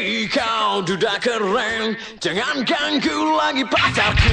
Hei kau duda keren. Jangan ganggu lagi pacarku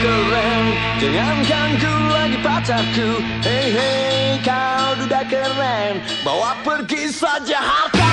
keren. Jangan ganggu lagi pacarku. Hei hei kau duda keren. Bawa pergi saja harta.